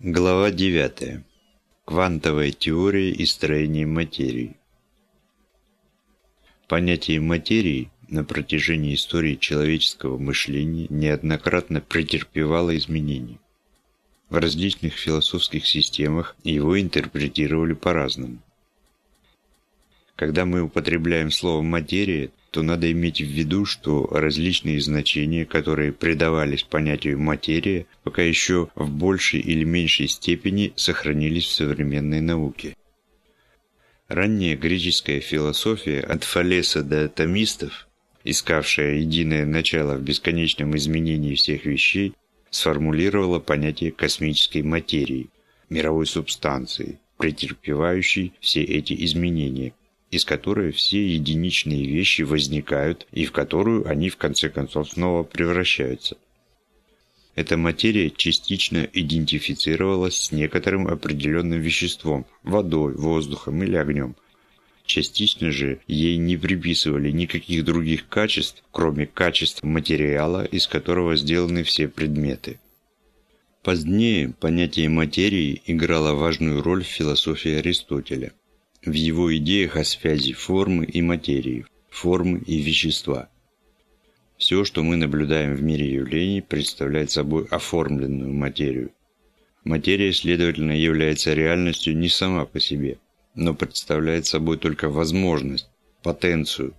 Глава 9. Квантовая теория и строение материи. Понятие материи на протяжении истории человеческого мышления неоднократно претерпевало изменения. В различных философских системах его интерпретировали по-разному. Когда мы употребляем слово «материя», то надо иметь в виду, что различные значения, которые придавались понятию «материя», пока еще в большей или меньшей степени сохранились в современной науке. Ранняя греческая философия от Фалеса до атомистов, искавшая единое начало в бесконечном изменении всех вещей, сформулировала понятие космической материи, мировой субстанции, претерпевающей все эти изменения, из которой все единичные вещи возникают и в которую они в конце концов снова превращаются. Эта материя частично идентифицировалась с некоторым определенным веществом – водой, воздухом или огнем. Частично же ей не приписывали никаких других качеств, кроме качеств материала, из которого сделаны все предметы. Позднее понятие материи играло важную роль в философии Аристотеля в его идеях о связи формы и материи, формы и вещества. Все, что мы наблюдаем в мире явлений, представляет собой оформленную материю. Материя, следовательно, является реальностью не сама по себе, но представляет собой только возможность, потенцию.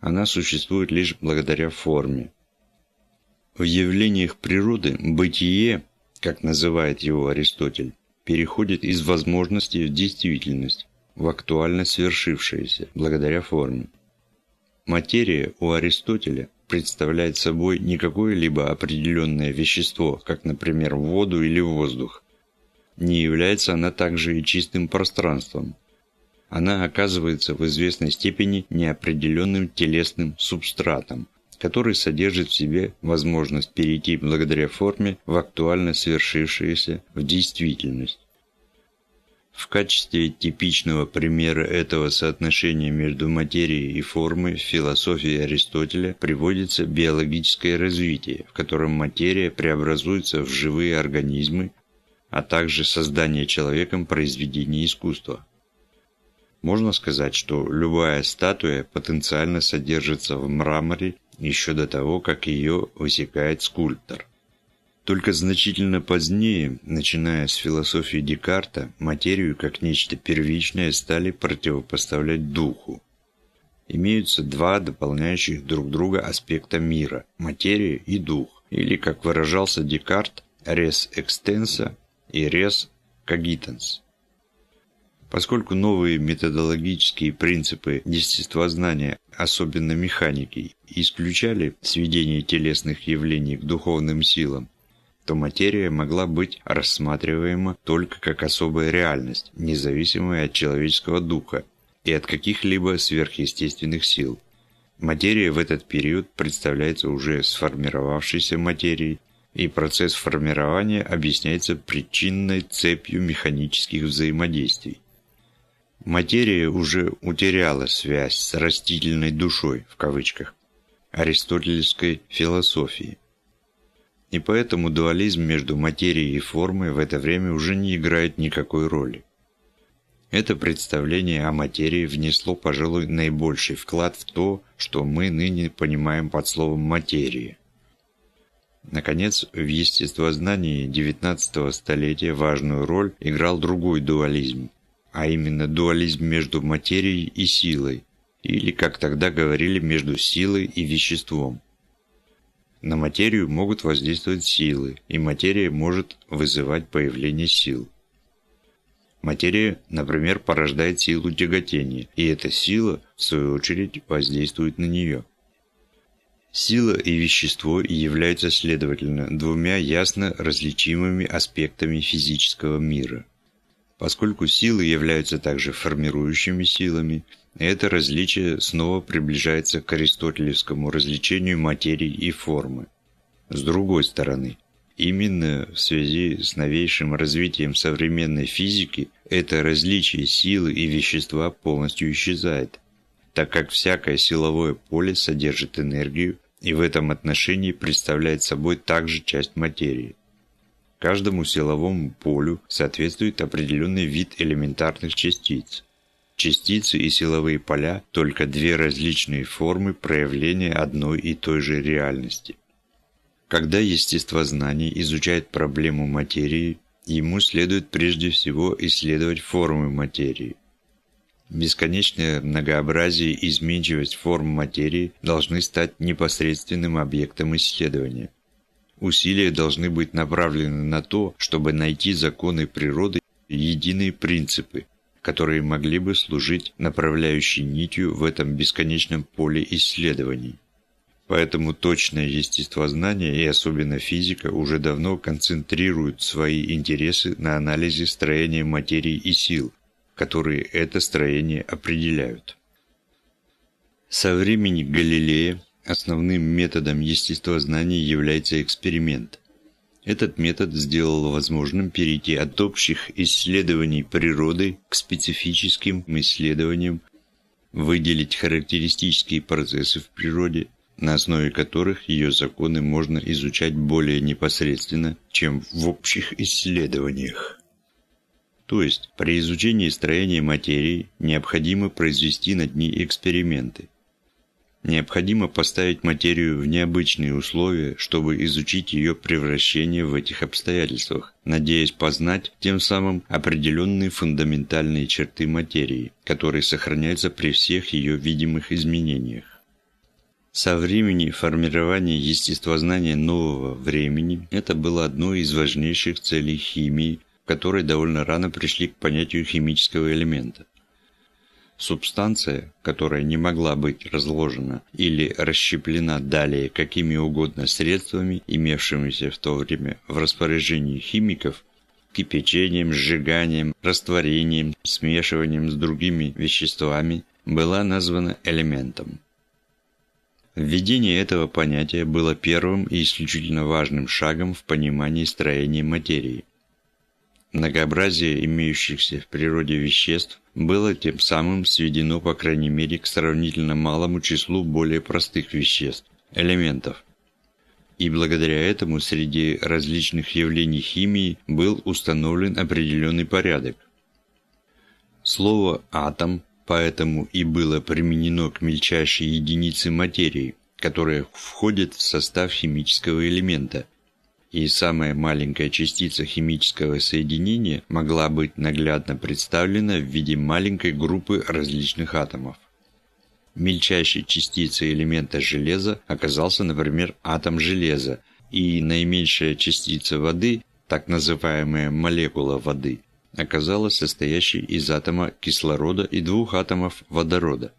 Она существует лишь благодаря форме. В явлениях природы бытие, как называет его Аристотель, переходит из возможности в действительность в актуально свершившееся, благодаря форме. Материя у Аристотеля представляет собой не какое-либо определенное вещество, как, например, воду или воздух. Не является она также и чистым пространством. Она оказывается в известной степени неопределенным телесным субстратом, который содержит в себе возможность перейти благодаря форме в актуально свершившееся в действительность. В качестве типичного примера этого соотношения между материей и формой в философии Аристотеля приводится биологическое развитие, в котором материя преобразуется в живые организмы, а также создание человеком произведений искусства. Можно сказать, что любая статуя потенциально содержится в мраморе еще до того, как ее высекает скульптор. Только значительно позднее, начиная с философии Декарта, материю как нечто первичное стали противопоставлять духу. Имеются два дополняющих друг друга аспекта мира – материя и дух, или, как выражался Декарт, «res extensa» и «res cogitans». Поскольку новые методологические принципы естествознания, особенно механики, исключали сведение телесных явлений к духовным силам, то материя могла быть рассматриваема только как особая реальность, независимая от человеческого духа и от каких-либо сверхъестественных сил. Материя в этот период представляется уже сформировавшейся материей, и процесс формирования объясняется причинной цепью механических взаимодействий. Материя уже утеряла связь с растительной душой, в кавычках, аристотелевской философии и поэтому дуализм между материей и формой в это время уже не играет никакой роли. Это представление о материи внесло, пожалуй, наибольший вклад в то, что мы ныне понимаем под словом «материя». Наконец, в естествознании XIX столетия важную роль играл другой дуализм, а именно дуализм между материей и силой, или, как тогда говорили, между силой и веществом. На материю могут воздействовать силы, и материя может вызывать появление сил. Материя, например, порождает силу тяготения, и эта сила, в свою очередь, воздействует на нее. Сила и вещество являются, следовательно, двумя ясно различимыми аспектами физического мира. Поскольку силы являются также формирующими силами, это различие снова приближается к аристотелевскому различению материи и формы. С другой стороны, именно в связи с новейшим развитием современной физики это различие силы и вещества полностью исчезает, так как всякое силовое поле содержит энергию и в этом отношении представляет собой также часть материи. Каждому силовому полю соответствует определенный вид элементарных частиц. Частицы и силовые поля – только две различные формы проявления одной и той же реальности. Когда естествознание изучает проблему материи, ему следует прежде всего исследовать формы материи. Бесконечное многообразие и изменчивость форм материи должны стать непосредственным объектом исследования – Усилия должны быть направлены на то, чтобы найти законы природы единые принципы, которые могли бы служить направляющей нитью в этом бесконечном поле исследований. Поэтому точное естествознание и особенно физика уже давно концентрируют свои интересы на анализе строения материи и сил, которые это строение определяют. Со времени Галилея Основным методом естествознания является эксперимент. Этот метод сделал возможным перейти от общих исследований природы к специфическим исследованиям, выделить характеристические процессы в природе, на основе которых ее законы можно изучать более непосредственно, чем в общих исследованиях. То есть, при изучении строения материи необходимо произвести над ней эксперименты. Необходимо поставить материю в необычные условия, чтобы изучить ее превращение в этих обстоятельствах, надеясь познать тем самым определенные фундаментальные черты материи, которые сохраняются при всех ее видимых изменениях. Со времени формирования естествознания нового времени это было одной из важнейших целей химии, в которой довольно рано пришли к понятию химического элемента. Субстанция, которая не могла быть разложена или расщеплена далее какими угодно средствами, имевшимися в то время в распоряжении химиков, кипячением, сжиганием, растворением, смешиванием с другими веществами, была названа элементом. Введение этого понятия было первым и исключительно важным шагом в понимании строения материи. Многообразие имеющихся в природе веществ было тем самым сведено по крайней мере к сравнительно малому числу более простых веществ – элементов. И благодаря этому среди различных явлений химии был установлен определенный порядок. Слово «атом» поэтому и было применено к мельчайшей единице материи, которая входит в состав химического элемента, и самая маленькая частица химического соединения могла быть наглядно представлена в виде маленькой группы различных атомов. Мельчайшей частицей элемента железа оказался, например, атом железа, и наименьшая частица воды, так называемая молекула воды, оказалась состоящей из атома кислорода и двух атомов водорода.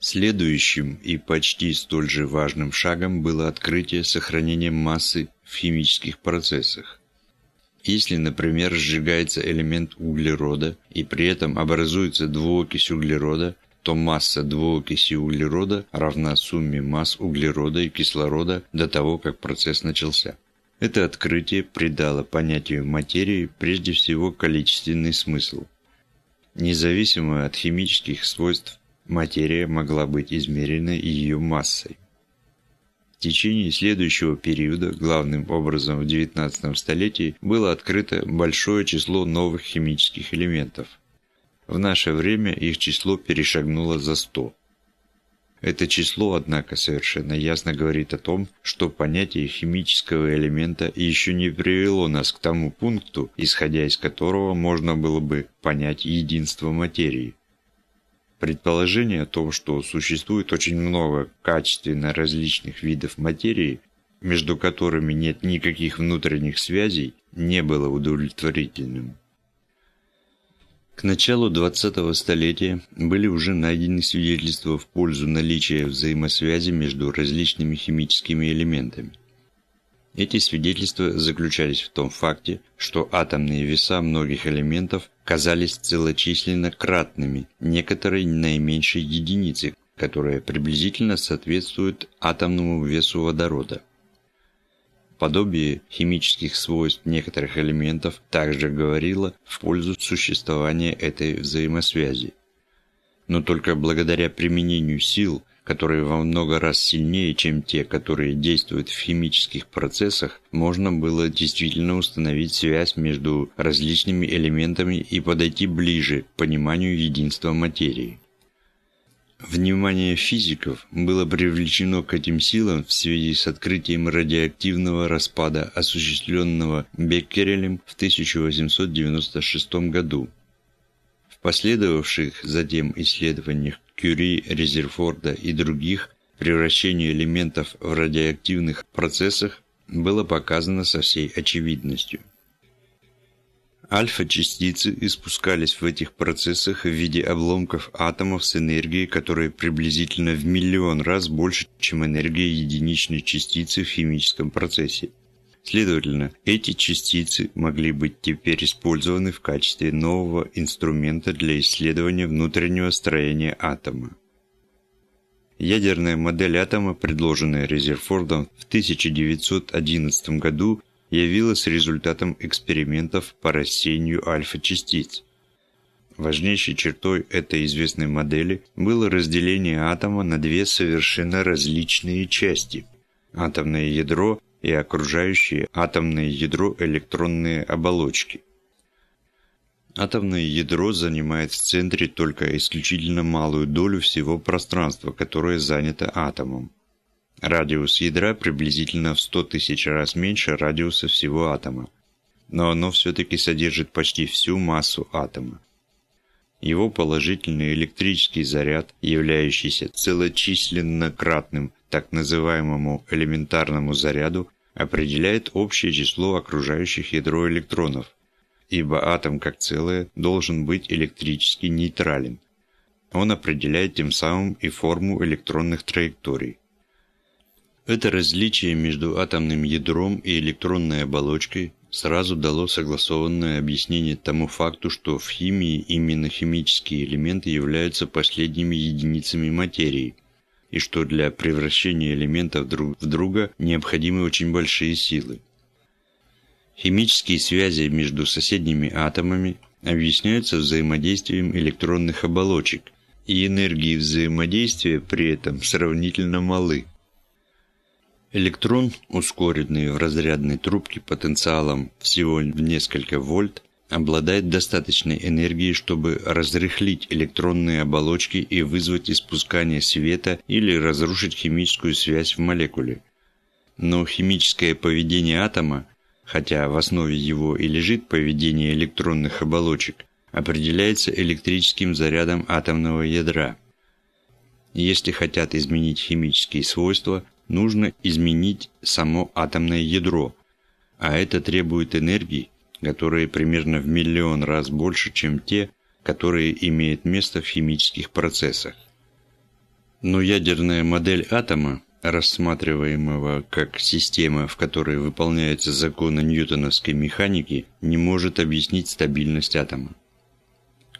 Следующим и почти столь же важным шагом было открытие сохранения массы в химических процессах. Если, например, сжигается элемент углерода и при этом образуется двуокись углерода, то масса двуокиси углерода равна сумме масс углерода и кислорода до того, как процесс начался. Это открытие придало понятию материи прежде всего количественный смысл. Независимо от химических свойств материя могла быть измерена ее массой. В течение следующего периода, главным образом в XIX столетии, было открыто большое число новых химических элементов. В наше время их число перешагнуло за 100. Это число, однако, совершенно ясно говорит о том, что понятие химического элемента еще не привело нас к тому пункту, исходя из которого можно было бы понять единство материи. Предположение о том, что существует очень много качественно различных видов материи, между которыми нет никаких внутренних связей, не было удовлетворительным. К началу 20-го столетия были уже найдены свидетельства в пользу наличия взаимосвязи между различными химическими элементами. Эти свидетельства заключались в том факте, что атомные веса многих элементов казались целочисленно кратными некоторой наименьшей единицы, которая приблизительно соответствует атомному весу водорода. Подобие химических свойств некоторых элементов также говорило в пользу существования этой взаимосвязи. Но только благодаря применению сил, которые во много раз сильнее, чем те, которые действуют в химических процессах, можно было действительно установить связь между различными элементами и подойти ближе к пониманию единства материи. Внимание физиков было привлечено к этим силам в связи с открытием радиоактивного распада, осуществленного Беккерелем в 1896 году. В последовавших затем исследованиях Кюри, Резерфорда и других превращение элементов в радиоактивных процессах было показано со всей очевидностью. Альфа-частицы испускались в этих процессах в виде обломков атомов с энергией, которая приблизительно в миллион раз больше, чем энергия единичной частицы в химическом процессе. Следовательно, эти частицы могли быть теперь использованы в качестве нового инструмента для исследования внутреннего строения атома. Ядерная модель атома, предложенная Резерфордом в 1911 году, явилась результатом экспериментов по рассеянию альфа-частиц. Важнейшей чертой этой известной модели было разделение атома на две совершенно различные части – атомное ядро и окружающие атомное ядро электронные оболочки. Атомное ядро занимает в центре только исключительно малую долю всего пространства, которое занято атомом. Радиус ядра приблизительно в 100 тысяч раз меньше радиуса всего атома, но оно все-таки содержит почти всю массу атома. Его положительный электрический заряд, являющийся целочисленно-кратным так называемому элементарному заряду, определяет общее число окружающих ядро электронов, ибо атом как целое должен быть электрически нейтрален. Он определяет тем самым и форму электронных траекторий. Это различие между атомным ядром и электронной оболочкой сразу дало согласованное объяснение тому факту, что в химии именно химические элементы являются последними единицами материи, и что для превращения элементов друг в друга необходимы очень большие силы. Химические связи между соседними атомами объясняются взаимодействием электронных оболочек, и энергии взаимодействия при этом сравнительно малы. Электрон, ускоренный в разрядной трубке потенциалом всего в несколько вольт, обладает достаточной энергией, чтобы разрыхлить электронные оболочки и вызвать испускание света или разрушить химическую связь в молекуле. Но химическое поведение атома, хотя в основе его и лежит поведение электронных оболочек, определяется электрическим зарядом атомного ядра. Если хотят изменить химические свойства – нужно изменить само атомное ядро, а это требует энергии, которые примерно в миллион раз больше, чем те, которые имеют место в химических процессах. Но ядерная модель атома, рассматриваемого как система, в которой выполняются законы ньютоновской механики, не может объяснить стабильность атома.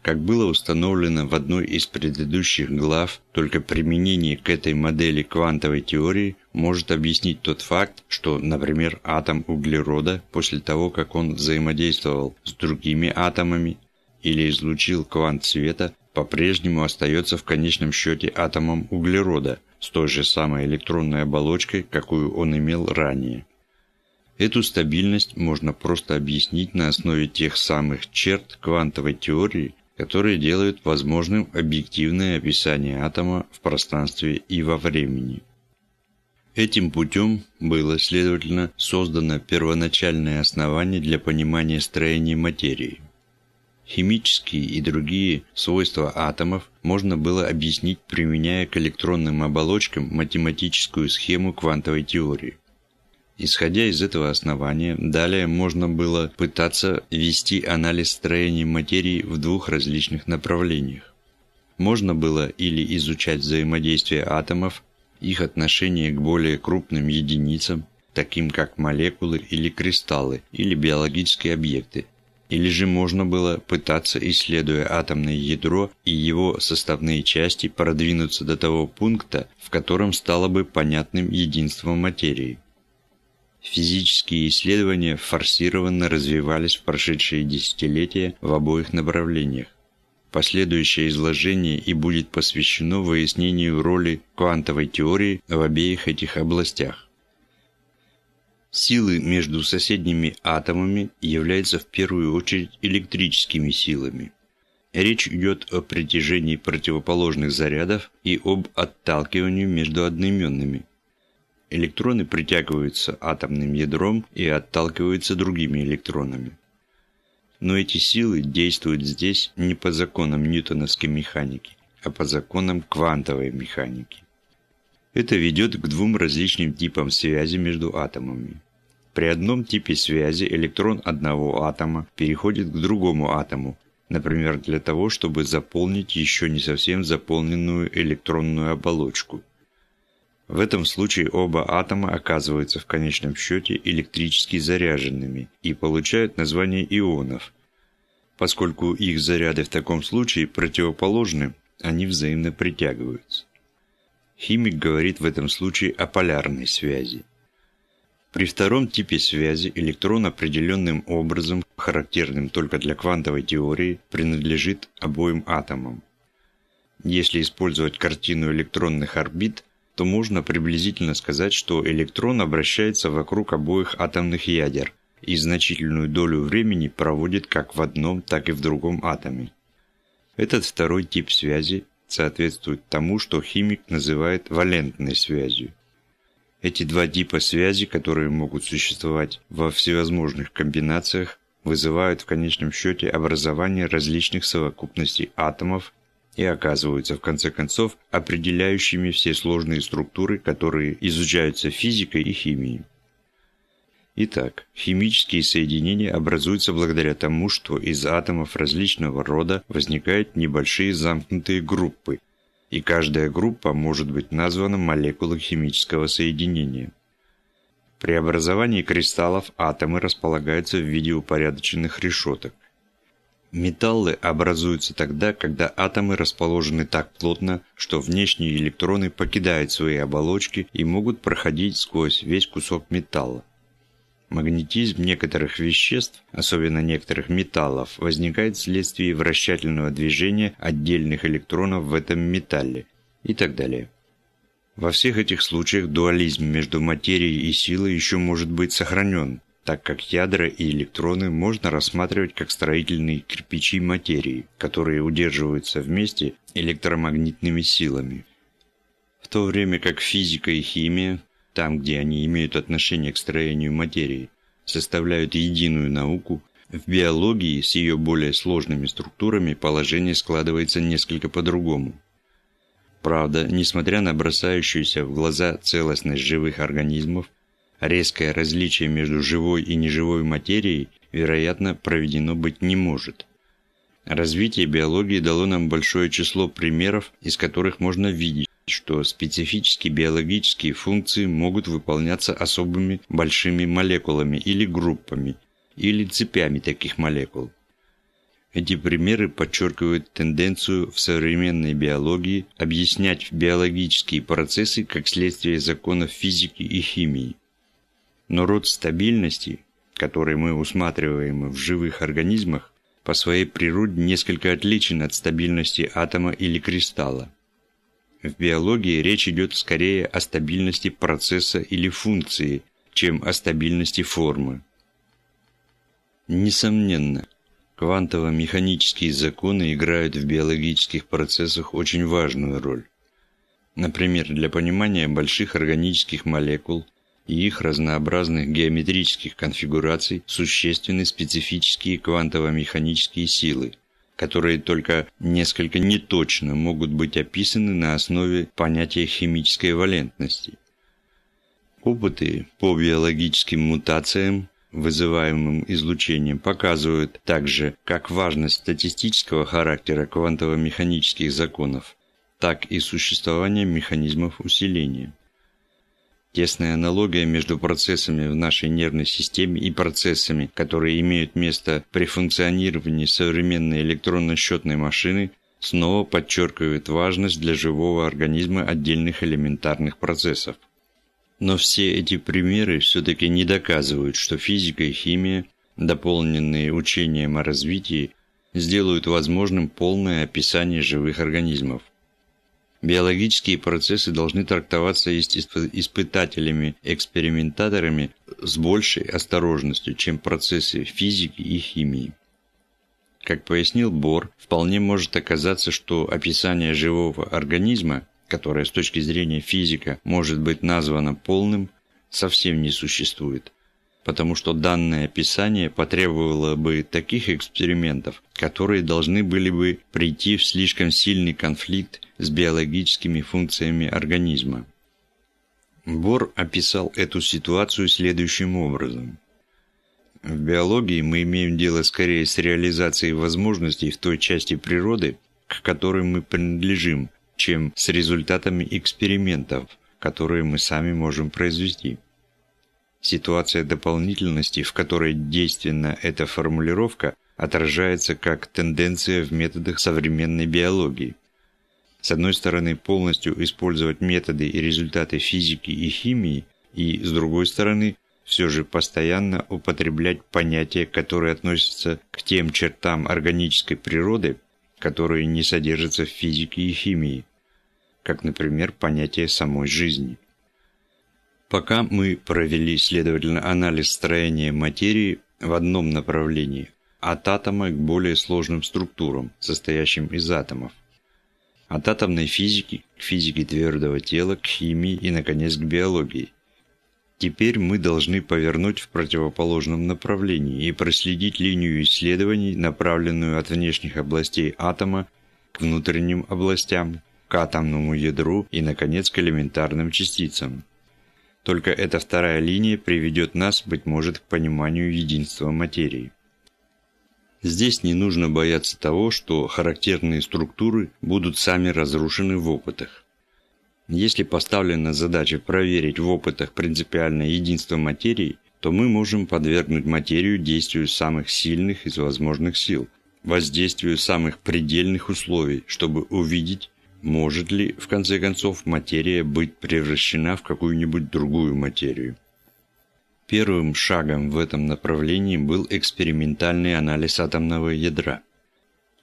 Как было установлено в одной из предыдущих глав, только применение к этой модели квантовой теории может объяснить тот факт, что, например, атом углерода после того, как он взаимодействовал с другими атомами или излучил квант света, по-прежнему остается в конечном счете атомом углерода с той же самой электронной оболочкой, какую он имел ранее. Эту стабильность можно просто объяснить на основе тех самых черт квантовой теории, которые делают возможным объективное описание атома в пространстве и во времени. Этим путем было, следовательно, создано первоначальное основание для понимания строения материи. Химические и другие свойства атомов можно было объяснить, применяя к электронным оболочкам математическую схему квантовой теории. Исходя из этого основания, далее можно было пытаться вести анализ строения материи в двух различных направлениях. Можно было или изучать взаимодействие атомов, их отношение к более крупным единицам, таким как молекулы или кристаллы, или биологические объекты, или же можно было пытаться, исследуя атомное ядро и его составные части, продвинуться до того пункта, в котором стало бы понятным единство материи. Физические исследования форсированно развивались в прошедшие десятилетия в обоих направлениях. Последующее изложение и будет посвящено выяснению роли квантовой теории в обеих этих областях. Силы между соседними атомами являются в первую очередь электрическими силами. Речь идет о притяжении противоположных зарядов и об отталкивании между одноименными. Электроны притягиваются атомным ядром и отталкиваются другими электронами. Но эти силы действуют здесь не по законам ньютоновской механики, а по законам квантовой механики. Это ведет к двум различным типам связи между атомами. При одном типе связи электрон одного атома переходит к другому атому, например, для того, чтобы заполнить еще не совсем заполненную электронную оболочку. В этом случае оба атома оказываются в конечном счете электрически заряженными и получают название ионов. Поскольку их заряды в таком случае противоположны, они взаимно притягиваются. Химик говорит в этом случае о полярной связи. При втором типе связи электрон определенным образом, характерным только для квантовой теории, принадлежит обоим атомам. Если использовать картину электронных орбит, то можно приблизительно сказать, что электрон обращается вокруг обоих атомных ядер и значительную долю времени проводит как в одном, так и в другом атоме. Этот второй тип связи соответствует тому, что химик называет валентной связью. Эти два типа связи, которые могут существовать во всевозможных комбинациях, вызывают в конечном счете образование различных совокупностей атомов и оказываются, в конце концов, определяющими все сложные структуры, которые изучаются физикой и химией. Итак, химические соединения образуются благодаря тому, что из атомов различного рода возникают небольшие замкнутые группы, и каждая группа может быть названа молекулой химического соединения. При образовании кристаллов атомы располагаются в виде упорядоченных решеток. Металлы образуются тогда, когда атомы расположены так плотно, что внешние электроны покидают свои оболочки и могут проходить сквозь весь кусок металла. Магнетизм некоторых веществ, особенно некоторых металлов, возникает вследствие вращательного движения отдельных электронов в этом металле и так далее. Во всех этих случаях дуализм между материей и силой еще может быть сохранен, так как ядра и электроны можно рассматривать как строительные кирпичи материи, которые удерживаются вместе электромагнитными силами. В то время как физика и химия, там где они имеют отношение к строению материи, составляют единую науку, в биологии с ее более сложными структурами положение складывается несколько по-другому. Правда, несмотря на бросающуюся в глаза целостность живых организмов, резкое различие между живой и неживой материей, вероятно, проведено быть не может. Развитие биологии дало нам большое число примеров, из которых можно видеть, что специфические биологические функции могут выполняться особыми большими молекулами или группами, или цепями таких молекул. Эти примеры подчеркивают тенденцию в современной биологии объяснять биологические процессы как следствие законов физики и химии. Но род стабильности, который мы усматриваем в живых организмах, по своей природе несколько отличен от стабильности атома или кристалла. В биологии речь идет скорее о стабильности процесса или функции, чем о стабильности формы. Несомненно, квантово-механические законы играют в биологических процессах очень важную роль. Например, для понимания больших органических молекул – и их разнообразных геометрических конфигураций существенны специфические квантово-механические силы, которые только несколько неточно могут быть описаны на основе понятия химической валентности. Опыты по биологическим мутациям, вызываемым излучением, показывают также как важность статистического характера квантово-механических законов, так и существование механизмов усиления. Тесная аналогия между процессами в нашей нервной системе и процессами, которые имеют место при функционировании современной электронно-счетной машины, снова подчеркивает важность для живого организма отдельных элементарных процессов. Но все эти примеры все-таки не доказывают, что физика и химия, дополненные учением о развитии, сделают возможным полное описание живых организмов. Биологические процессы должны трактоваться испытателями-экспериментаторами с большей осторожностью, чем процессы физики и химии. Как пояснил Бор, вполне может оказаться, что описание живого организма, которое с точки зрения физика может быть названо полным, совсем не существует, потому что данное описание потребовало бы таких экспериментов, которые должны были бы прийти в слишком сильный конфликт с биологическими функциями организма. Бор описал эту ситуацию следующим образом. В биологии мы имеем дело скорее с реализацией возможностей в той части природы, к которой мы принадлежим, чем с результатами экспериментов, которые мы сами можем произвести. Ситуация дополнительности, в которой действенна эта формулировка, отражается как тенденция в методах современной биологии. С одной стороны, полностью использовать методы и результаты физики и химии, и, с другой стороны, все же постоянно употреблять понятия, которые относятся к тем чертам органической природы, которые не содержатся в физике и химии, как, например, понятие самой жизни. Пока мы провели, следовательно, анализ строения материи в одном направлении, от атома к более сложным структурам, состоящим из атомов. От атомной физики к физике твердого тела, к химии и, наконец, к биологии. Теперь мы должны повернуть в противоположном направлении и проследить линию исследований, направленную от внешних областей атома к внутренним областям, к атомному ядру и, наконец, к элементарным частицам. Только эта вторая линия приведет нас, быть может, к пониманию единства материи. Здесь не нужно бояться того, что характерные структуры будут сами разрушены в опытах. Если поставлена задача проверить в опытах принципиальное единство материи, то мы можем подвергнуть материю действию самых сильных из возможных сил, воздействию самых предельных условий, чтобы увидеть, может ли, в конце концов, материя быть превращена в какую-нибудь другую материю? Первым шагом в этом направлении был экспериментальный анализ атомного ядра.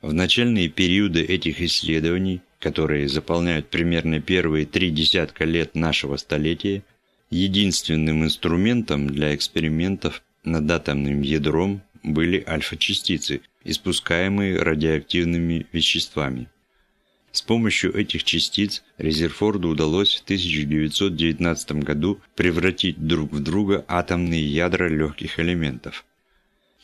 В начальные периоды этих исследований, которые заполняют примерно первые три десятка лет нашего столетия, единственным инструментом для экспериментов над атомным ядром были альфа-частицы, испускаемые радиоактивными веществами. С помощью этих частиц Резерфорду удалось в 1919 году превратить друг в друга атомные ядра легких элементов.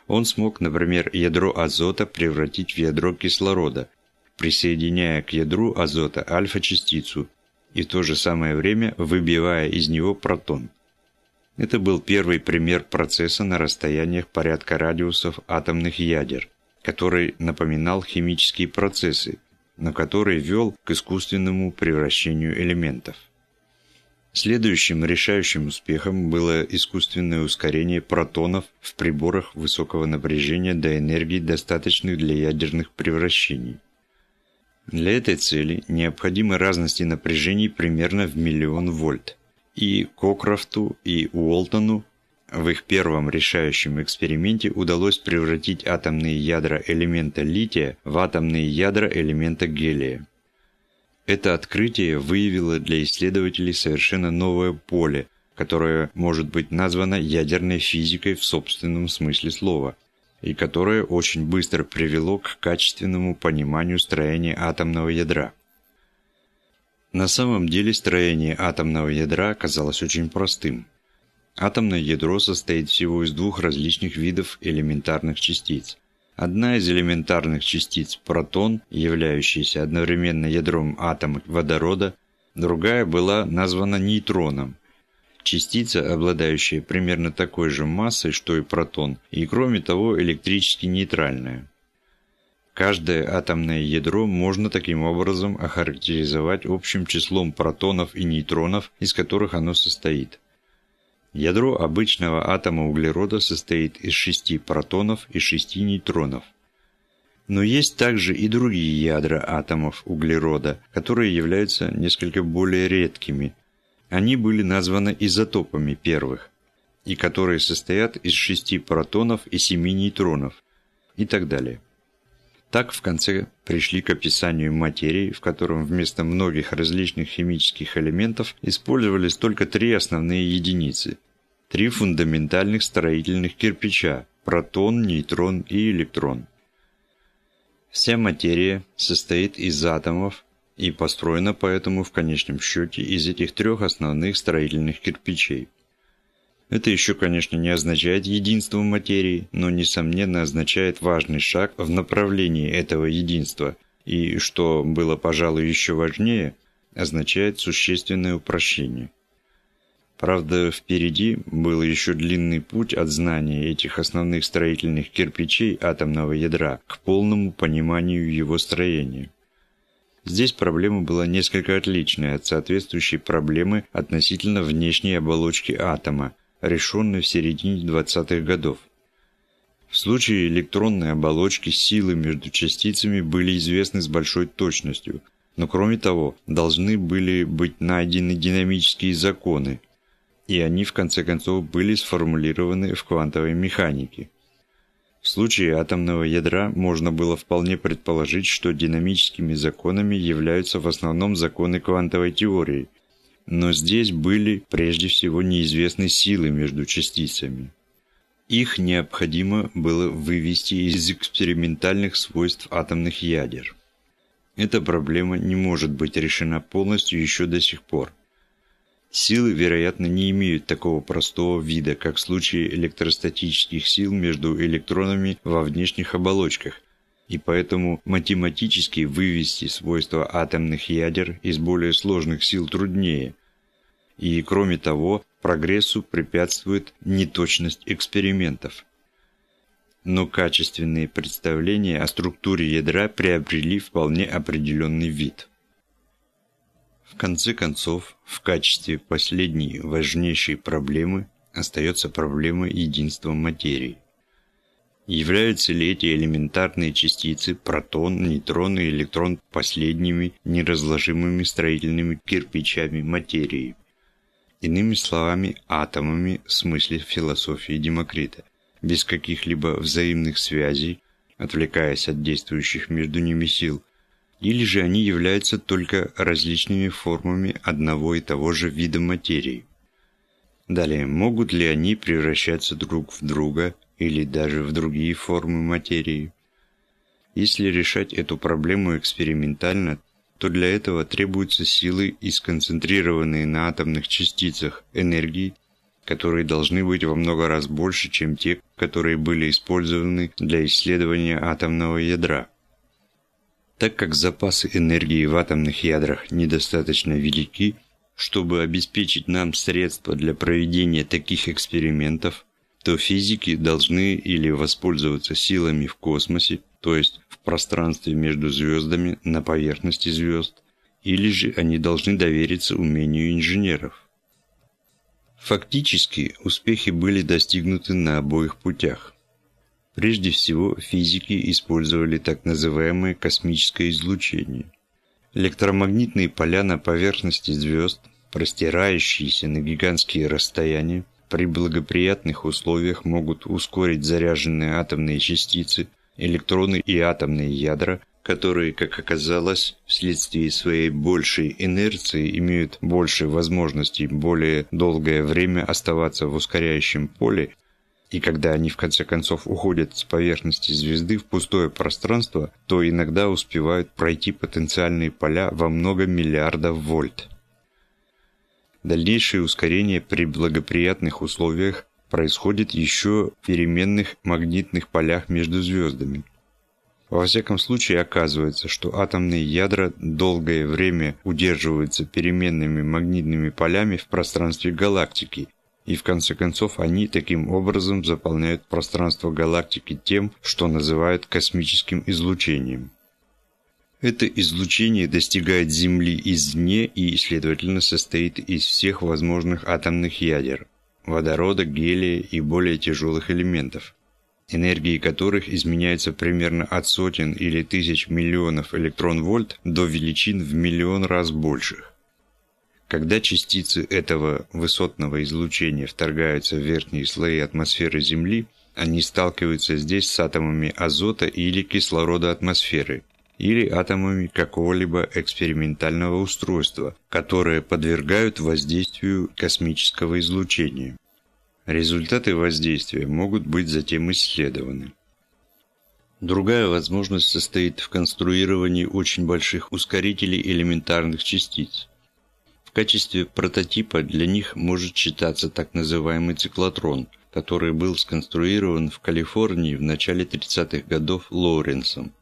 Он смог, например, ядро азота превратить в ядро кислорода, присоединяя к ядру азота альфа-частицу и в то же самое время выбивая из него протон. Это был первый пример процесса на расстояниях порядка радиусов атомных ядер, который напоминал химические процессы, но который вел к искусственному превращению элементов. Следующим решающим успехом было искусственное ускорение протонов в приборах высокого напряжения до энергии, достаточных для ядерных превращений. Для этой цели необходимы разности напряжений примерно в миллион вольт. И Кокрофту, и Уолтону в их первом решающем эксперименте удалось превратить атомные ядра элемента лития в атомные ядра элемента гелия. Это открытие выявило для исследователей совершенно новое поле, которое может быть названо ядерной физикой в собственном смысле слова, и которое очень быстро привело к качественному пониманию строения атомного ядра. На самом деле строение атомного ядра оказалось очень простым. Атомное ядро состоит всего из двух различных видов элементарных частиц. Одна из элементарных частиц – протон, являющийся одновременно ядром атома водорода, другая была названа нейтроном. Частица, обладающая примерно такой же массой, что и протон, и кроме того электрически нейтральная. Каждое атомное ядро можно таким образом охарактеризовать общим числом протонов и нейтронов, из которых оно состоит. Ядро обычного атома углерода состоит из шести протонов и шести нейтронов. Но есть также и другие ядра атомов углерода, которые являются несколько более редкими. Они были названы изотопами первых, и которые состоят из шести протонов и семи нейтронов, и так далее. Так в конце пришли к описанию материи, в котором вместо многих различных химических элементов использовались только три основные единицы. Три фундаментальных строительных кирпича – протон, нейтрон и электрон. Вся материя состоит из атомов и построена поэтому в конечном счете из этих трех основных строительных кирпичей – это еще, конечно, не означает единство материи, но, несомненно, означает важный шаг в направлении этого единства, и, что было, пожалуй, еще важнее, означает существенное упрощение. Правда, впереди был еще длинный путь от знания этих основных строительных кирпичей атомного ядра к полному пониманию его строения. Здесь проблема была несколько отличная от соответствующей проблемы относительно внешней оболочки атома, решенный в середине 20-х годов. В случае электронной оболочки силы между частицами были известны с большой точностью, но кроме того, должны были быть найдены динамические законы, и они в конце концов были сформулированы в квантовой механике. В случае атомного ядра можно было вполне предположить, что динамическими законами являются в основном законы квантовой теории – но здесь были прежде всего неизвестны силы между частицами. Их необходимо было вывести из экспериментальных свойств атомных ядер. Эта проблема не может быть решена полностью еще до сих пор. Силы, вероятно, не имеют такого простого вида, как в случае электростатических сил между электронами во внешних оболочках, и поэтому математически вывести свойства атомных ядер из более сложных сил труднее. И кроме того, прогрессу препятствует неточность экспериментов. Но качественные представления о структуре ядра приобрели вполне определенный вид. В конце концов, в качестве последней важнейшей проблемы остается проблема единства материи. Являются ли эти элементарные частицы, протон, нейтрон и электрон, последними неразложимыми строительными кирпичами материи? Иными словами, атомами в смысле философии Демокрита, без каких-либо взаимных связей, отвлекаясь от действующих между ними сил, или же они являются только различными формами одного и того же вида материи. Далее, могут ли они превращаться друг в друга или даже в другие формы материи. Если решать эту проблему экспериментально, то для этого требуются силы и сконцентрированные на атомных частицах энергии, которые должны быть во много раз больше, чем те, которые были использованы для исследования атомного ядра. Так как запасы энергии в атомных ядрах недостаточно велики, чтобы обеспечить нам средства для проведения таких экспериментов, то физики должны или воспользоваться силами в космосе, то есть в пространстве между звездами на поверхности звезд, или же они должны довериться умению инженеров. Фактически, успехи были достигнуты на обоих путях. Прежде всего, физики использовали так называемое космическое излучение. Электромагнитные поля на поверхности звезд, простирающиеся на гигантские расстояния, при благоприятных условиях могут ускорить заряженные атомные частицы, электроны и атомные ядра, которые, как оказалось, вследствие своей большей инерции имеют больше возможностей более долгое время оставаться в ускоряющем поле, и когда они в конце концов уходят с поверхности звезды в пустое пространство, то иногда успевают пройти потенциальные поля во много миллиардов вольт. Дальнейшее ускорение при благоприятных условиях происходит еще в переменных магнитных полях между звездами. Во всяком случае оказывается, что атомные ядра долгое время удерживаются переменными магнитными полями в пространстве галактики, и в конце концов они таким образом заполняют пространство галактики тем, что называют космическим излучением. Это излучение достигает Земли извне и, следовательно, состоит из всех возможных атомных ядер – водорода, гелия и более тяжелых элементов, энергии которых изменяется примерно от сотен или тысяч миллионов электрон-вольт до величин в миллион раз больших. Когда частицы этого высотного излучения вторгаются в верхние слои атмосферы Земли, они сталкиваются здесь с атомами азота или кислорода атмосферы, или атомами какого-либо экспериментального устройства, которые подвергают воздействию космического излучения. Результаты воздействия могут быть затем исследованы. Другая возможность состоит в конструировании очень больших ускорителей элементарных частиц. В качестве прототипа для них может считаться так называемый циклотрон, который был сконструирован в Калифорнии в начале 30-х годов Лоуренсом.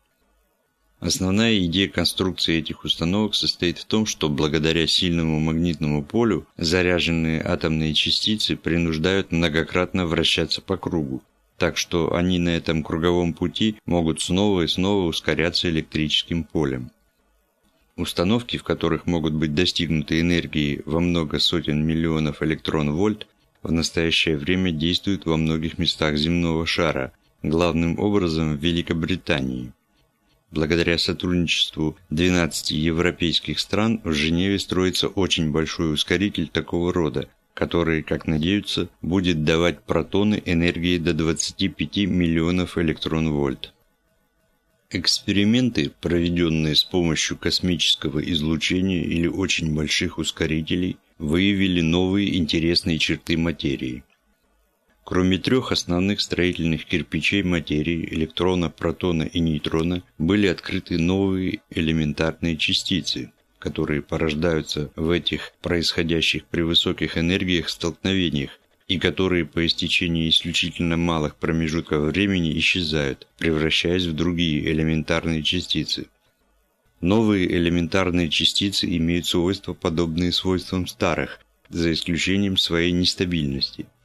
Основная идея конструкции этих установок состоит в том, что благодаря сильному магнитному полю заряженные атомные частицы принуждают многократно вращаться по кругу, так что они на этом круговом пути могут снова и снова ускоряться электрическим полем. Установки, в которых могут быть достигнуты энергии во много сотен миллионов электрон-вольт, в настоящее время действуют во многих местах земного шара, главным образом в Великобритании. Благодаря сотрудничеству 12 европейских стран в Женеве строится очень большой ускоритель такого рода, который, как надеются, будет давать протоны энергии до 25 миллионов электрон-вольт. Эксперименты, проведенные с помощью космического излучения или очень больших ускорителей, выявили новые интересные черты материи. Кроме трех основных строительных кирпичей материи – электрона, протона и нейтрона – были открыты новые элементарные частицы, которые порождаются в этих происходящих при высоких энергиях столкновениях и которые по истечении исключительно малых промежутков времени исчезают, превращаясь в другие элементарные частицы. Новые элементарные частицы имеют свойства, подобные свойствам старых, за исключением своей нестабильности –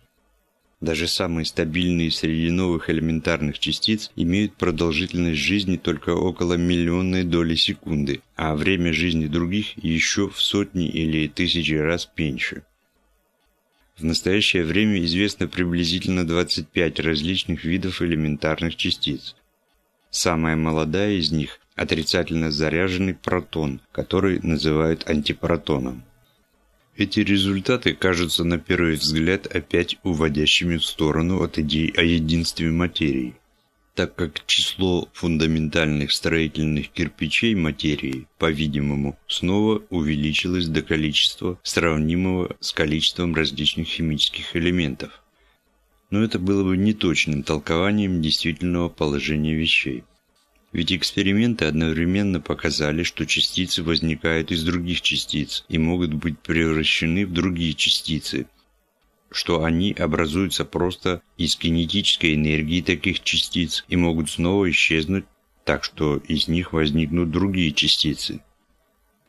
даже самые стабильные среди новых элементарных частиц имеют продолжительность жизни только около миллионной доли секунды, а время жизни других еще в сотни или тысячи раз меньше. В настоящее время известно приблизительно 25 различных видов элементарных частиц. Самая молодая из них – отрицательно заряженный протон, который называют антипротоном. Эти результаты кажутся на первый взгляд опять уводящими в сторону от идей о единстве материи, так как число фундаментальных строительных кирпичей материи, по-видимому, снова увеличилось до количества, сравнимого с количеством различных химических элементов. Но это было бы неточным толкованием действительного положения вещей. Ведь эксперименты одновременно показали, что частицы возникают из других частиц и могут быть превращены в другие частицы, что они образуются просто из кинетической энергии таких частиц и могут снова исчезнуть, так что из них возникнут другие частицы.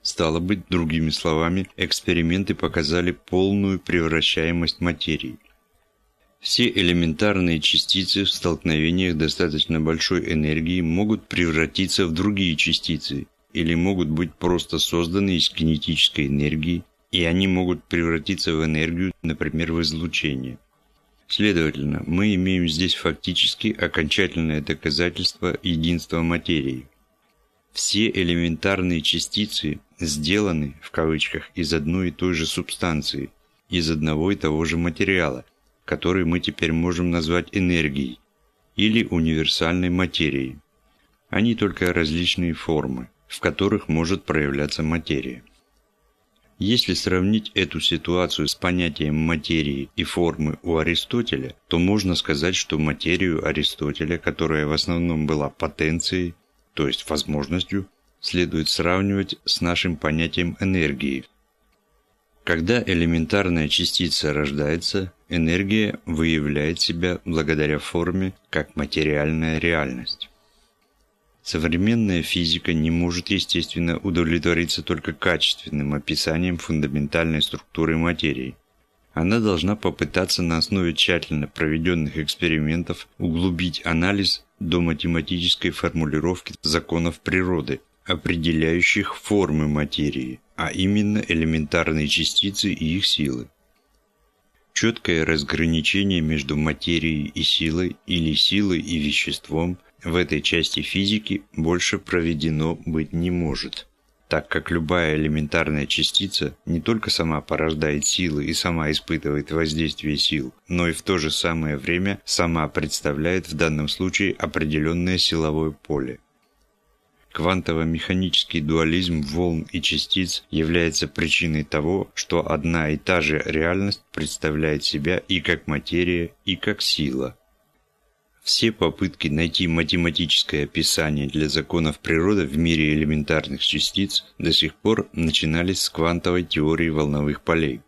Стало быть, другими словами, эксперименты показали полную превращаемость материи. Все элементарные частицы в столкновениях достаточно большой энергии могут превратиться в другие частицы или могут быть просто созданы из кинетической энергии, и они могут превратиться в энергию, например, в излучение. Следовательно, мы имеем здесь фактически окончательное доказательство единства материи. Все элементарные частицы сделаны, в кавычках, из одной и той же субстанции, из одного и того же материала – который мы теперь можем назвать энергией или универсальной материей. Они только различные формы, в которых может проявляться материя. Если сравнить эту ситуацию с понятием материи и формы у Аристотеля, то можно сказать, что материю Аристотеля, которая в основном была потенцией, то есть возможностью, следует сравнивать с нашим понятием энергии. Когда элементарная частица рождается, энергия выявляет себя благодаря форме как материальная реальность. Современная физика не может, естественно, удовлетвориться только качественным описанием фундаментальной структуры материи. Она должна попытаться на основе тщательно проведенных экспериментов углубить анализ до математической формулировки законов природы, определяющих формы материи, а именно элементарные частицы и их силы. Четкое разграничение между материей и силой или силой и веществом в этой части физики больше проведено быть не может. так как любая элементарная частица не только сама порождает силы и сама испытывает воздействие сил, но и в то же самое время сама представляет в данном случае определенное силовое поле. Квантово-механический дуализм волн и частиц является причиной того, что одна и та же реальность представляет себя и как материя, и как сила. Все попытки найти математическое описание для законов природы в мире элементарных частиц до сих пор начинались с квантовой теории волновых полей.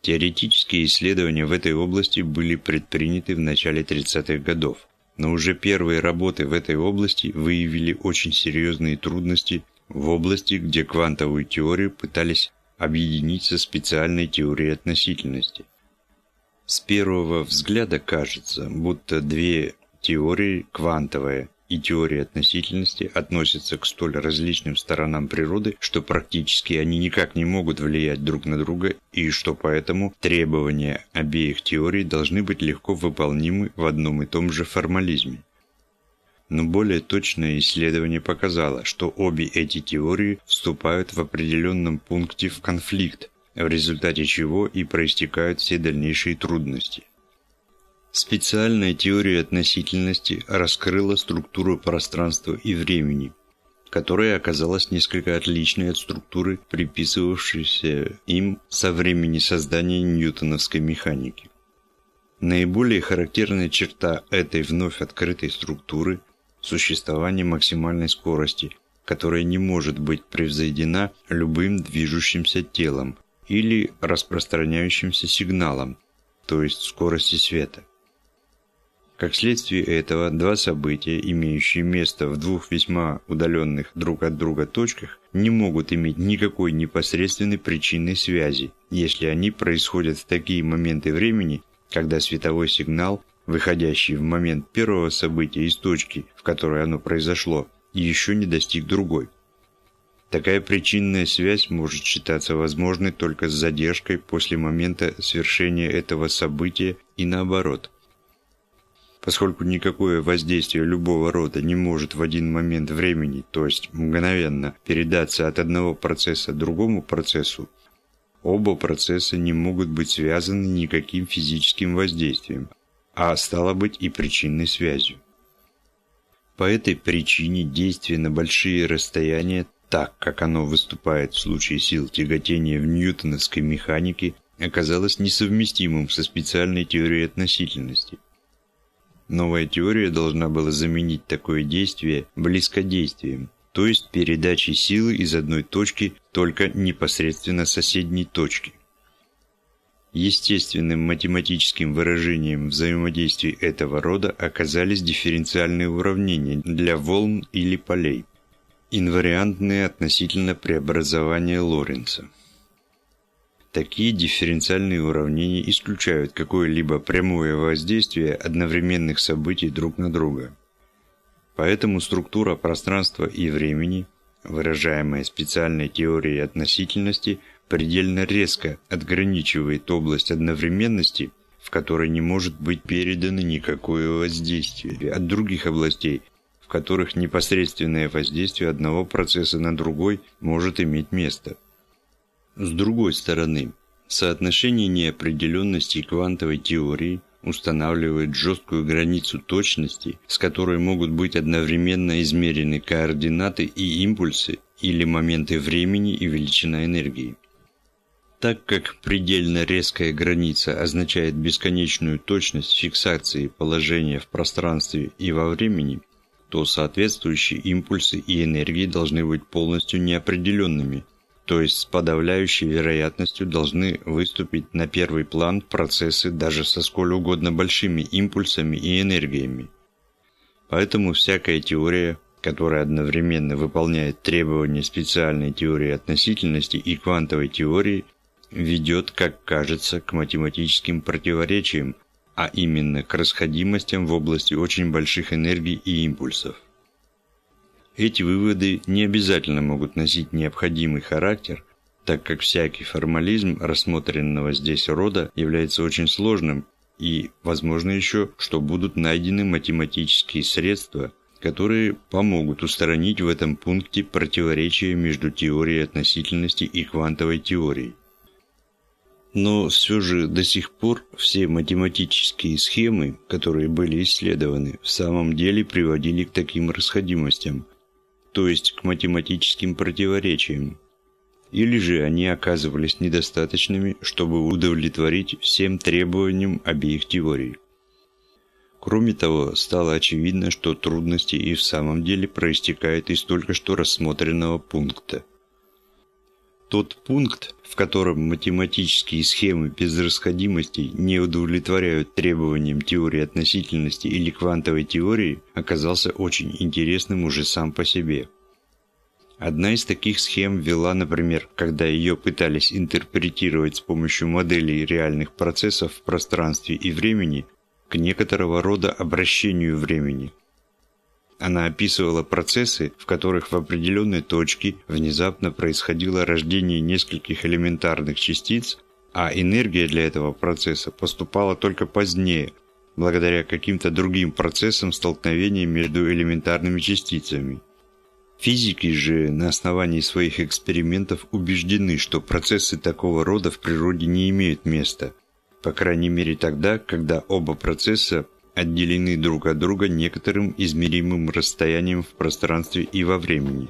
Теоретические исследования в этой области были предприняты в начале 30-х годов, но уже первые работы в этой области выявили очень серьезные трудности в области, где квантовую теорию пытались объединить со специальной теорией относительности. С первого взгляда кажется, будто две теории, квантовая и теория относительности, относятся к столь различным сторонам природы, что практически они никак не могут влиять друг на друга и что поэтому требования обеих теорий должны быть легко выполнимы в одном и том же формализме. Но более точное исследование показало, что обе эти теории вступают в определенном пункте в конфликт, в результате чего и проистекают все дальнейшие трудности. Специальная теория относительности раскрыла структуру пространства и времени, которая оказалась несколько отличной от структуры, приписывавшейся им со времени создания ньютоновской механики. Наиболее характерная черта этой вновь открытой структуры – существование максимальной скорости, которая не может быть превзойдена любым движущимся телом, или распространяющимся сигналом, то есть скорости света. Как следствие этого, два события, имеющие место в двух весьма удаленных друг от друга точках, не могут иметь никакой непосредственной причинной связи, если они происходят в такие моменты времени, когда световой сигнал, выходящий в момент первого события из точки, в которой оно произошло, еще не достиг другой. Такая причинная связь может считаться возможной только с задержкой после момента совершения этого события и наоборот. Поскольку никакое воздействие любого рода не может в один момент времени, то есть мгновенно, передаться от одного процесса другому процессу, оба процесса не могут быть связаны никаким физическим воздействием, а стало быть и причинной связью. По этой причине действие на большие расстояния так, как оно выступает в случае сил тяготения в ньютоновской механике, оказалось несовместимым со специальной теорией относительности. Новая теория должна была заменить такое действие близкодействием, то есть передачей силы из одной точки только непосредственно соседней точки. Естественным математическим выражением взаимодействия этого рода оказались дифференциальные уравнения для волн или полей инвариантные относительно преобразования Лоренца. Такие дифференциальные уравнения исключают какое-либо прямое воздействие одновременных событий друг на друга. Поэтому структура пространства и времени, выражаемая специальной теорией относительности, предельно резко отграничивает область одновременности, в которой не может быть передано никакое воздействие от других областей, в которых непосредственное воздействие одного процесса на другой может иметь место. С другой стороны, соотношение неопределенности квантовой теории устанавливает жесткую границу точности, с которой могут быть одновременно измерены координаты и импульсы или моменты времени и величина энергии. Так как предельно резкая граница означает бесконечную точность фиксации положения в пространстве и во времени – то соответствующие импульсы и энергии должны быть полностью неопределенными, то есть с подавляющей вероятностью должны выступить на первый план процессы даже со сколь угодно большими импульсами и энергиями. Поэтому всякая теория, которая одновременно выполняет требования специальной теории относительности и квантовой теории, ведет, как кажется, к математическим противоречиям, а именно к расходимостям в области очень больших энергий и импульсов. Эти выводы не обязательно могут носить необходимый характер, так как всякий формализм рассмотренного здесь рода является очень сложным, и возможно еще, что будут найдены математические средства, которые помогут устранить в этом пункте противоречие между теорией относительности и квантовой теорией. Но все же до сих пор все математические схемы, которые были исследованы, в самом деле приводили к таким расходимостям, то есть к математическим противоречиям. Или же они оказывались недостаточными, чтобы удовлетворить всем требованиям обеих теорий. Кроме того, стало очевидно, что трудности и в самом деле проистекают из только что рассмотренного пункта. Тот пункт, в котором математические схемы без расходимостей не удовлетворяют требованиям теории относительности или квантовой теории, оказался очень интересным уже сам по себе. Одна из таких схем вела, например, когда ее пытались интерпретировать с помощью моделей реальных процессов в пространстве и времени, к некоторого рода обращению времени. Она описывала процессы, в которых в определенной точке внезапно происходило рождение нескольких элементарных частиц, а энергия для этого процесса поступала только позднее, благодаря каким-то другим процессам столкновения между элементарными частицами. Физики же на основании своих экспериментов убеждены, что процессы такого рода в природе не имеют места, по крайней мере тогда, когда оба процесса отделены друг от друга некоторым измеримым расстоянием в пространстве и во времени.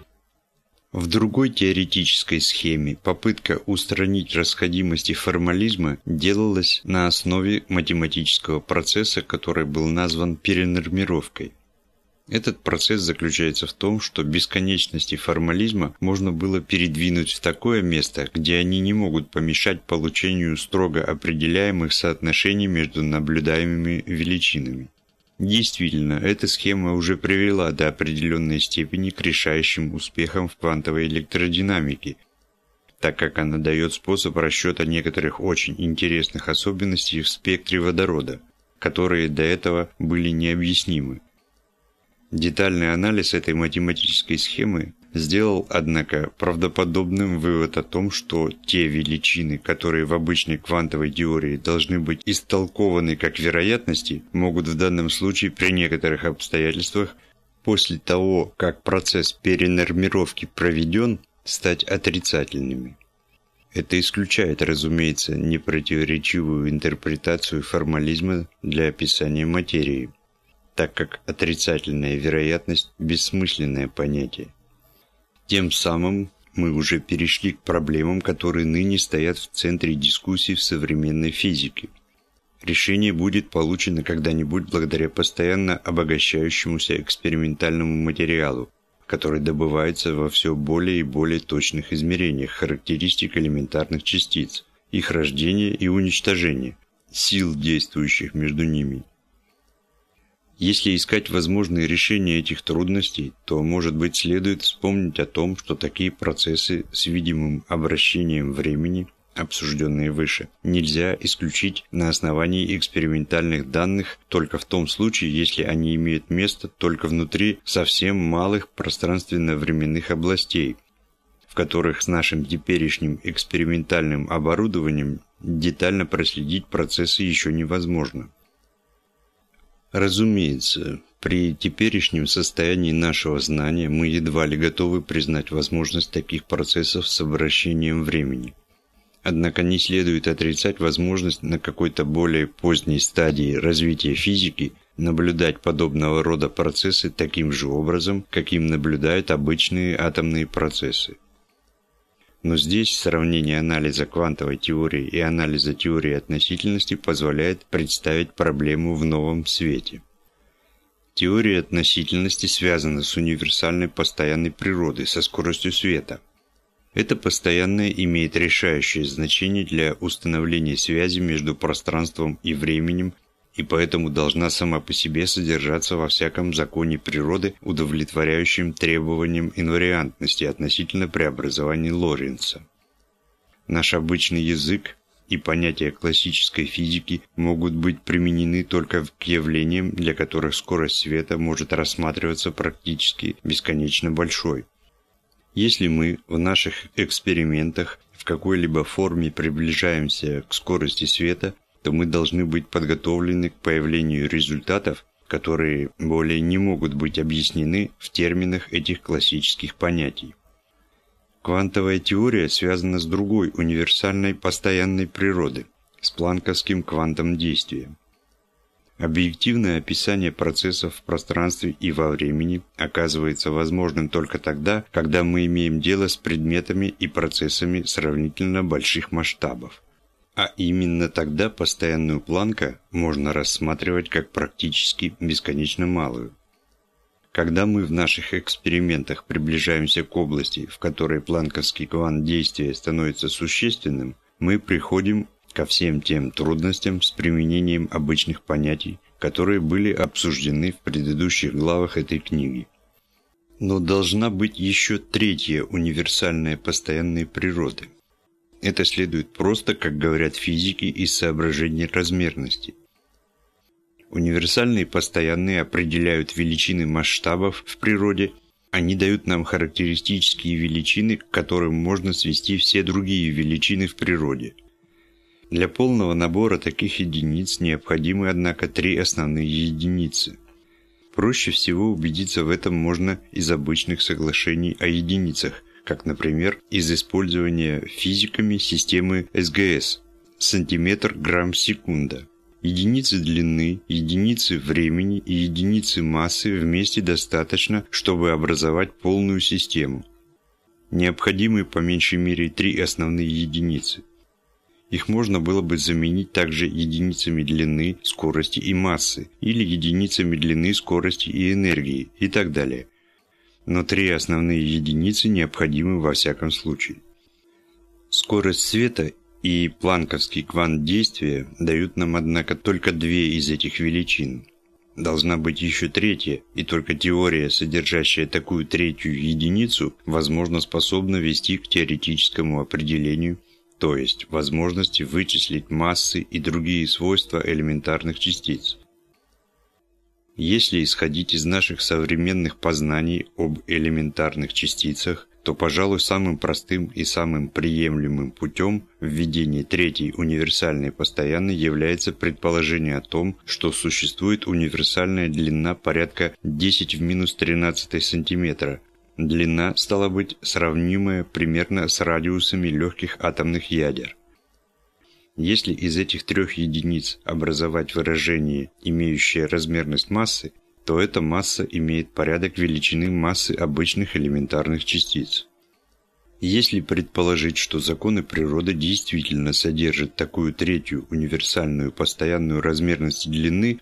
В другой теоретической схеме попытка устранить расходимости формализма делалась на основе математического процесса, который был назван перенормировкой – этот процесс заключается в том, что бесконечности формализма можно было передвинуть в такое место, где они не могут помешать получению строго определяемых соотношений между наблюдаемыми величинами. Действительно, эта схема уже привела до определенной степени к решающим успехам в квантовой электродинамике, так как она дает способ расчета некоторых очень интересных особенностей в спектре водорода, которые до этого были необъяснимы. Детальный анализ этой математической схемы сделал, однако, правдоподобным вывод о том, что те величины, которые в обычной квантовой теории должны быть истолкованы как вероятности, могут в данном случае при некоторых обстоятельствах после того, как процесс перенормировки проведен, стать отрицательными. Это исключает, разумеется, непротиворечивую интерпретацию формализма для описания материи так как отрицательная вероятность – бессмысленное понятие. Тем самым мы уже перешли к проблемам, которые ныне стоят в центре дискуссий в современной физике. Решение будет получено когда-нибудь благодаря постоянно обогащающемуся экспериментальному материалу, который добывается во все более и более точных измерениях характеристик элементарных частиц, их рождения и уничтожения, сил, действующих между ними – если искать возможные решения этих трудностей, то, может быть, следует вспомнить о том, что такие процессы с видимым обращением времени, обсужденные выше, нельзя исключить на основании экспериментальных данных только в том случае, если они имеют место только внутри совсем малых пространственно-временных областей, в которых с нашим теперешним экспериментальным оборудованием детально проследить процессы еще невозможно. Разумеется, при теперешнем состоянии нашего знания мы едва ли готовы признать возможность таких процессов с обращением времени. Однако не следует отрицать возможность на какой-то более поздней стадии развития физики наблюдать подобного рода процессы таким же образом, каким наблюдают обычные атомные процессы. Но здесь сравнение анализа квантовой теории и анализа теории относительности позволяет представить проблему в новом свете. Теория относительности связана с универсальной постоянной природой, со скоростью света. Это постоянное имеет решающее значение для установления связи между пространством и временем и поэтому должна сама по себе содержаться во всяком законе природы, удовлетворяющем требованиям инвариантности относительно преобразований Лоренца. Наш обычный язык и понятия классической физики могут быть применены только к явлениям, для которых скорость света может рассматриваться практически бесконечно большой. Если мы в наших экспериментах в какой-либо форме приближаемся к скорости света, то мы должны быть подготовлены к появлению результатов, которые более не могут быть объяснены в терминах этих классических понятий. Квантовая теория связана с другой универсальной постоянной природы, с планковским квантом действия. Объективное описание процессов в пространстве и во времени оказывается возможным только тогда, когда мы имеем дело с предметами и процессами сравнительно больших масштабов. А именно тогда постоянную планка можно рассматривать как практически бесконечно малую. Когда мы в наших экспериментах приближаемся к области, в которой планковский квант действия становится существенным, мы приходим ко всем тем трудностям с применением обычных понятий, которые были обсуждены в предыдущих главах этой книги. Но должна быть еще третья универсальная постоянной природы. Это следует просто, как говорят физики, из соображений размерности. Универсальные постоянные определяют величины масштабов в природе, они дают нам характеристические величины, к которым можно свести все другие величины в природе – для полного набора таких единиц необходимы, однако, три основные единицы. Проще всего убедиться в этом можно из обычных соглашений о единицах, как, например, из использования физиками системы СГС – сантиметр грамм секунда. Единицы длины, единицы времени и единицы массы вместе достаточно, чтобы образовать полную систему. Необходимы по меньшей мере три основные единицы – их можно было бы заменить также единицами длины, скорости и массы, или единицами длины, скорости и энергии, и так далее. Но три основные единицы необходимы во всяком случае. Скорость света и планковский квант действия дают нам, однако, только две из этих величин. Должна быть еще третья, и только теория, содержащая такую третью единицу, возможно способна вести к теоретическому определению то есть возможности вычислить массы и другие свойства элементарных частиц. Если исходить из наших современных познаний об элементарных частицах, то, пожалуй, самым простым и самым приемлемым путем введения третьей универсальной постоянной является предположение о том, что существует универсальная длина порядка 10 в минус 13 сантиметра, Длина, стала быть, сравнимая примерно с радиусами легких атомных ядер. Если из этих трех единиц образовать выражение, имеющее размерность массы, то эта масса имеет порядок величины массы обычных элементарных частиц. Если предположить, что законы природы действительно содержат такую третью универсальную постоянную размерность длины,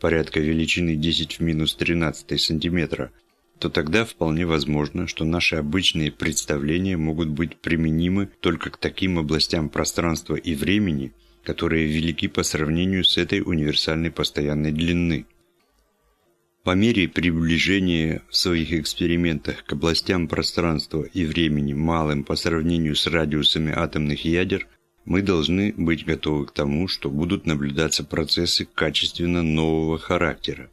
порядка величины 10 в минус 13 сантиметра, то тогда вполне возможно, что наши обычные представления могут быть применимы только к таким областям пространства и времени, которые велики по сравнению с этой универсальной постоянной длины. По мере приближения в своих экспериментах к областям пространства и времени малым по сравнению с радиусами атомных ядер, мы должны быть готовы к тому, что будут наблюдаться процессы качественно нового характера.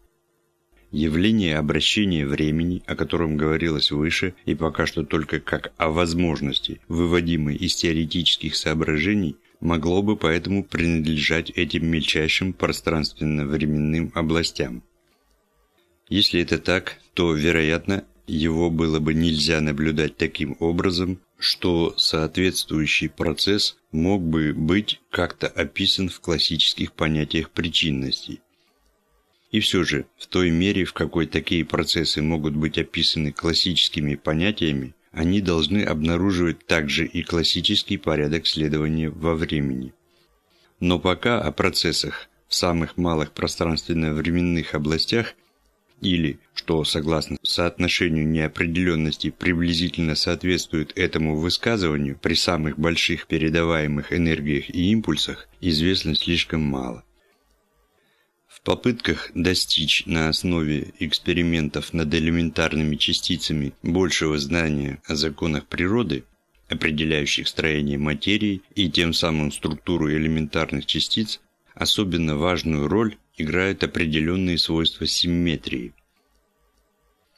Явление обращения времени, о котором говорилось выше, и пока что только как о возможности, выводимой из теоретических соображений, могло бы поэтому принадлежать этим мельчайшим пространственно-временным областям. Если это так, то, вероятно, его было бы нельзя наблюдать таким образом, что соответствующий процесс мог бы быть как-то описан в классических понятиях причинности – и все же, в той мере, в какой такие процессы могут быть описаны классическими понятиями, они должны обнаруживать также и классический порядок следования во времени. Но пока о процессах в самых малых пространственно-временных областях или, что согласно соотношению неопределенности приблизительно соответствует этому высказыванию при самых больших передаваемых энергиях и импульсах, известно слишком мало. В попытках достичь на основе экспериментов над элементарными частицами большего знания о законах природы, определяющих строение материи и тем самым структуру элементарных частиц, особенно важную роль играют определенные свойства симметрии.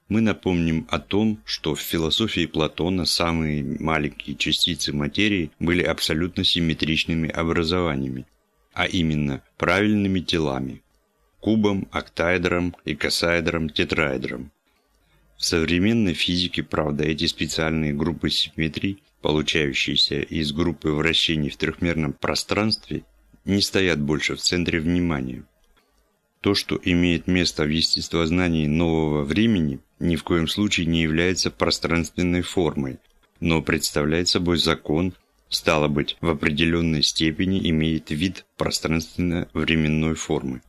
Мы напомним о том, что в философии Платона самые маленькие частицы материи были абсолютно симметричными образованиями, а именно правильными телами. Кубом, октаэдром, икосаэдром, тетраэдром. В современной физике, правда, эти специальные группы симметрий, получающиеся из группы вращений в трехмерном пространстве, не стоят больше в центре внимания. То, что имеет место в естествознании нового времени, ни в коем случае не является пространственной формой, но представляет собой закон, стало быть, в определенной степени имеет вид пространственно-временной формы.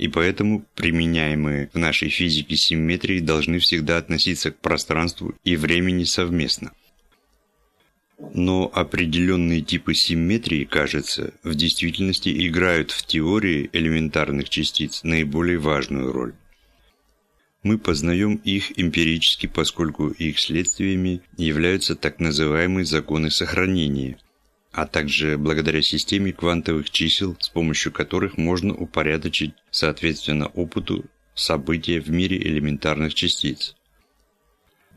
И поэтому применяемые в нашей физике симметрии должны всегда относиться к пространству и времени совместно. Но определенные типы симметрии, кажется, в действительности играют в теории элементарных частиц наиболее важную роль. Мы познаем их эмпирически, поскольку их следствиями являются так называемые законы сохранения, а также благодаря системе квантовых чисел, с помощью которых можно упорядочить, соответственно опыту, события в мире элементарных частиц.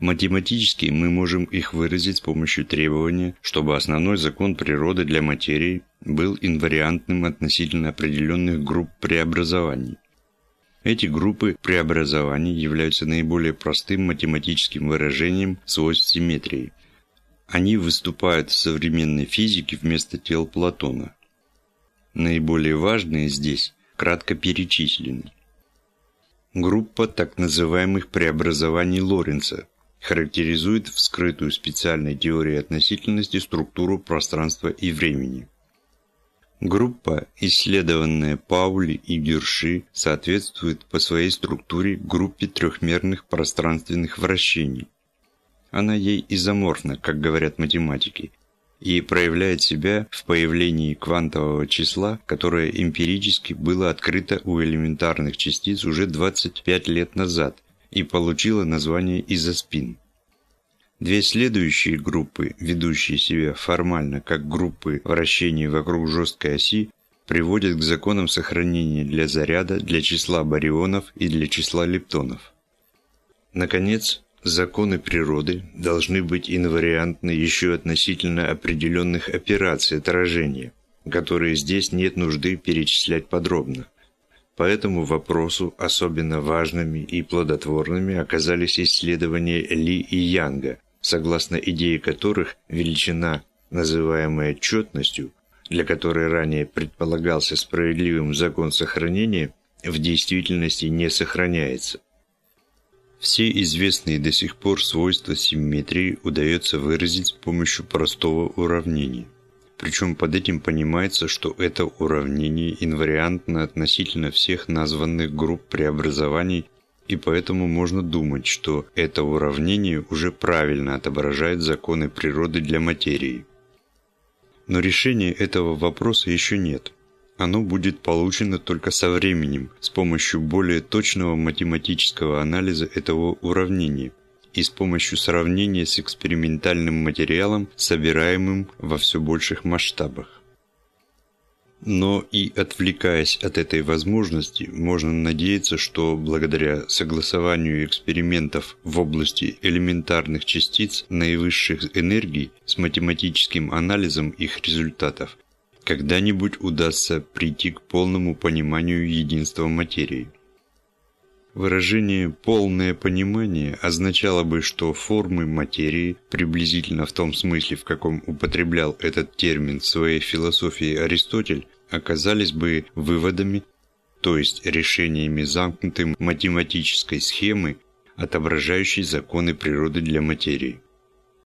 Математически мы можем их выразить с помощью требования, чтобы основной закон природы для материи был инвариантным относительно определенных групп преобразований. Эти группы преобразований являются наиболее простым математическим выражением свойств симметрии. Они выступают в современной физике вместо тел Платона. Наиболее важные здесь кратко перечислены. Группа так называемых преобразований Лоренца – характеризует вскрытую специальной теорией относительности структуру пространства и времени. Группа, исследованная Паули и Герши, соответствует по своей структуре группе трехмерных пространственных вращений. Она ей изоморфна, как говорят математики, и проявляет себя в появлении квантового числа, которое эмпирически было открыто у элементарных частиц уже 25 лет назад и получила название изоспин. Две следующие группы, ведущие себя формально как группы вращений вокруг жесткой оси, приводят к законам сохранения для заряда, для числа барионов и для числа лептонов. Наконец, законы природы должны быть инвариантны еще относительно определенных операций отражения, которые здесь нет нужды перечислять подробно. По этому вопросу особенно важными и плодотворными оказались исследования Ли и Янга, согласно идее которых величина, называемая четностью, для которой ранее предполагался справедливым закон сохранения, в действительности не сохраняется. Все известные до сих пор свойства симметрии удается выразить с помощью простого уравнения. Причем под этим понимается, что это уравнение инвариантно относительно всех названных групп преобразований, и поэтому можно думать, что это уравнение уже правильно отображает законы природы для материи. Но решения этого вопроса еще нет. Оно будет получено только со временем, с помощью более точного математического анализа этого уравнения – и с помощью сравнения с экспериментальным материалом, собираемым во все больших масштабах. Но и отвлекаясь от этой возможности, можно надеяться, что благодаря согласованию экспериментов в области элементарных частиц наивысших энергий с математическим анализом их результатов, когда-нибудь удастся прийти к полному пониманию единства материи. Выражение «полное понимание» означало бы, что формы материи, приблизительно в том смысле, в каком употреблял этот термин в своей философии Аристотель, оказались бы выводами, то есть решениями замкнутой математической схемы, отображающей законы природы для материи.